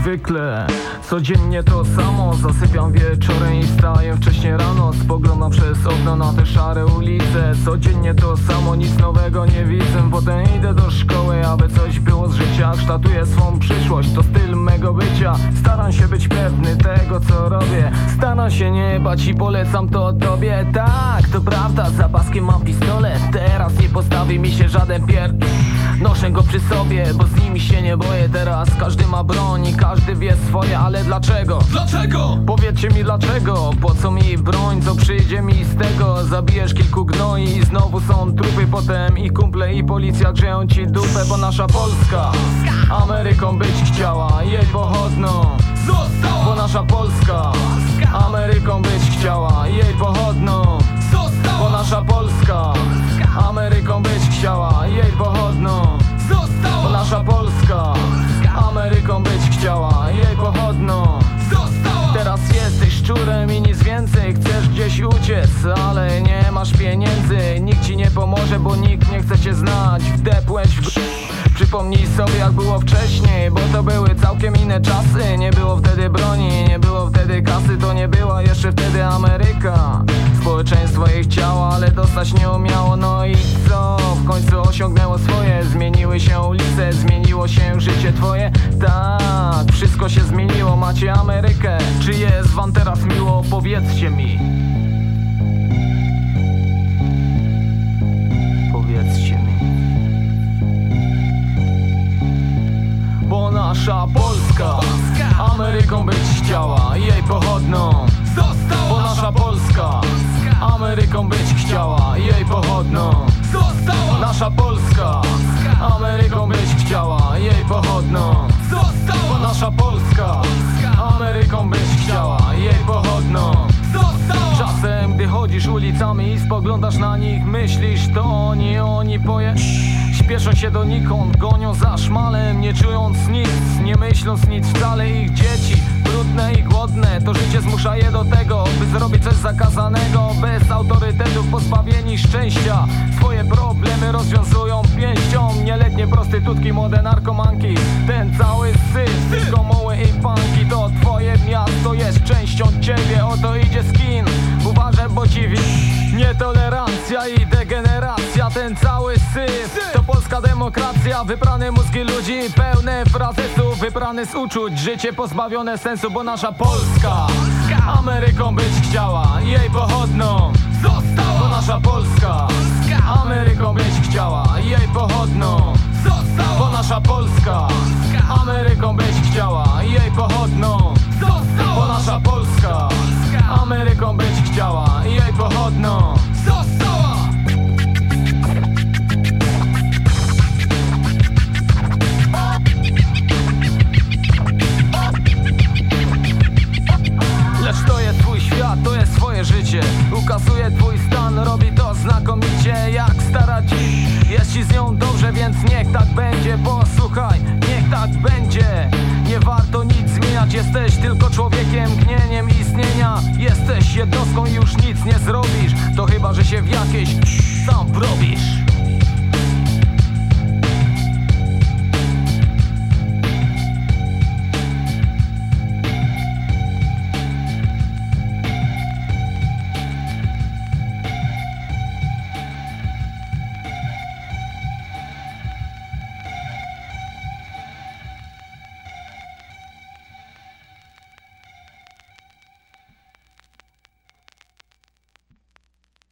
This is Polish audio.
zwykle. Codziennie to samo Zasypiam wieczorem i wstaję wcześnie rano. Spoglądam przez okno na te szare ulice. Codziennie to samo, nic nowego nie widzę. Potem idę do szkoły, aby coś było z życia. Kształtuję swą przyszłość, to styl mego bycia. Staram się być pewny tego co robię. Staram się nie bać i polecam to tobie. Tak, to prawda, za paskiem mam pistolet postawi mi się żaden pier... Noszę go przy sobie, bo z nimi się nie boję teraz Każdy ma broń i każdy wie swoje, ale dlaczego? Dlaczego? Powiedzcie mi dlaczego, po co mi broń, co przyjdzie mi z tego Zabijesz kilku gnoi i znowu są trupy Potem i kumple i policja grzeją ci dupę Bo nasza Polska Ameryką być chciała, jej pochodną Bo Została! nasza Polska Chciała, jej pochodną. Została! nasza Polska. Ameryką być chciała, jej pochodną. Została! Teraz jesteś szczurem i nic więcej. Chcesz gdzieś uciec, ale nie masz pieniędzy. Nikt ci nie pomoże, bo nikt nie chce cię znać. Wdepłeś w. Przypomnij sobie jak było wcześniej Bo to były całkiem inne czasy. Nie było wtedy broni, nie było wtedy kasy To nie była jeszcze wtedy Ameryka Społeczeństwo jej chciało, ale dostać nie umiało. No i co? W końcu osiągnęło swoje. Zmieniły się ulice, zmieniło się życie twoje. Tak, wszystko się zmieniło, macie Amerykę. Czy jest wam teraz miło? Powiedzcie mi. Powiedzcie mi. Bo nasza Polska Ameryką być chciała, jej pochodną. Została! Ameryką być chciała, jej pochodną Została! Nasza Polska Ameryką być chciała, jej pochodną Została! nasza Polska Ameryką być chciała, jej pochodną Została! Czasem, gdy chodzisz ulicami i spoglądasz na nich Myślisz, to oni, oni poje... Śpieszą się donikąd, gonią za szmalem Nie czując nic, nie myśląc nic wcale Ich dzieci, brudne i głodne. To życie zmusza je do tego, by zrobić coś zakazanego. Bez autorytetów, pozbawieni szczęścia. Swoje problemy rozwiązują pięścią Nieletnie prostytutki, młode narkomanki. Ten cały syf, tylko moły i punki. To twoje miasto jest częścią ciebie. Oto idzie skin, uważaj bo ci wi- Nietolerancja i degeneracja. Ten cały syf polska demokracja Wyprane mózgi ludzi Pełne frazesów Wyprane z uczuć Życie pozbawione sensu Bo nasza Polska Ameryką być chciała Jej pochodną Bo Więc niech tak będzie, posłuchaj Niech tak będzie. Nie warto nic zmieniać, jesteś tylko człowiekiem Gnieniem istnienia. Jesteś jednostką i już nic nie zrobisz. To chyba, że się w jakieś sam wrobisz